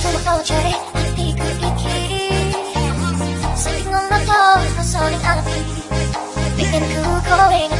서울가오철이 이피그 이키 스윙 엄마 더 소리 안 비. We can go going.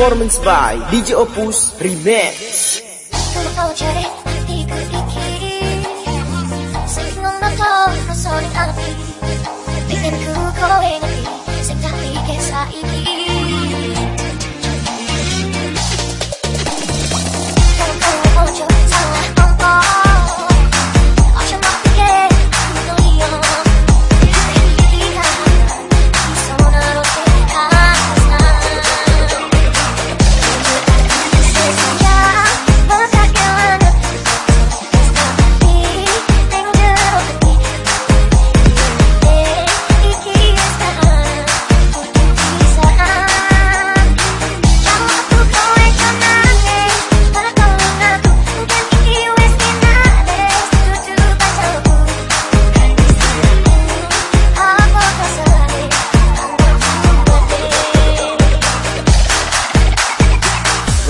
Performance by DJ Opus Remix. Bikin ku kowe ngerti Sing tak pikir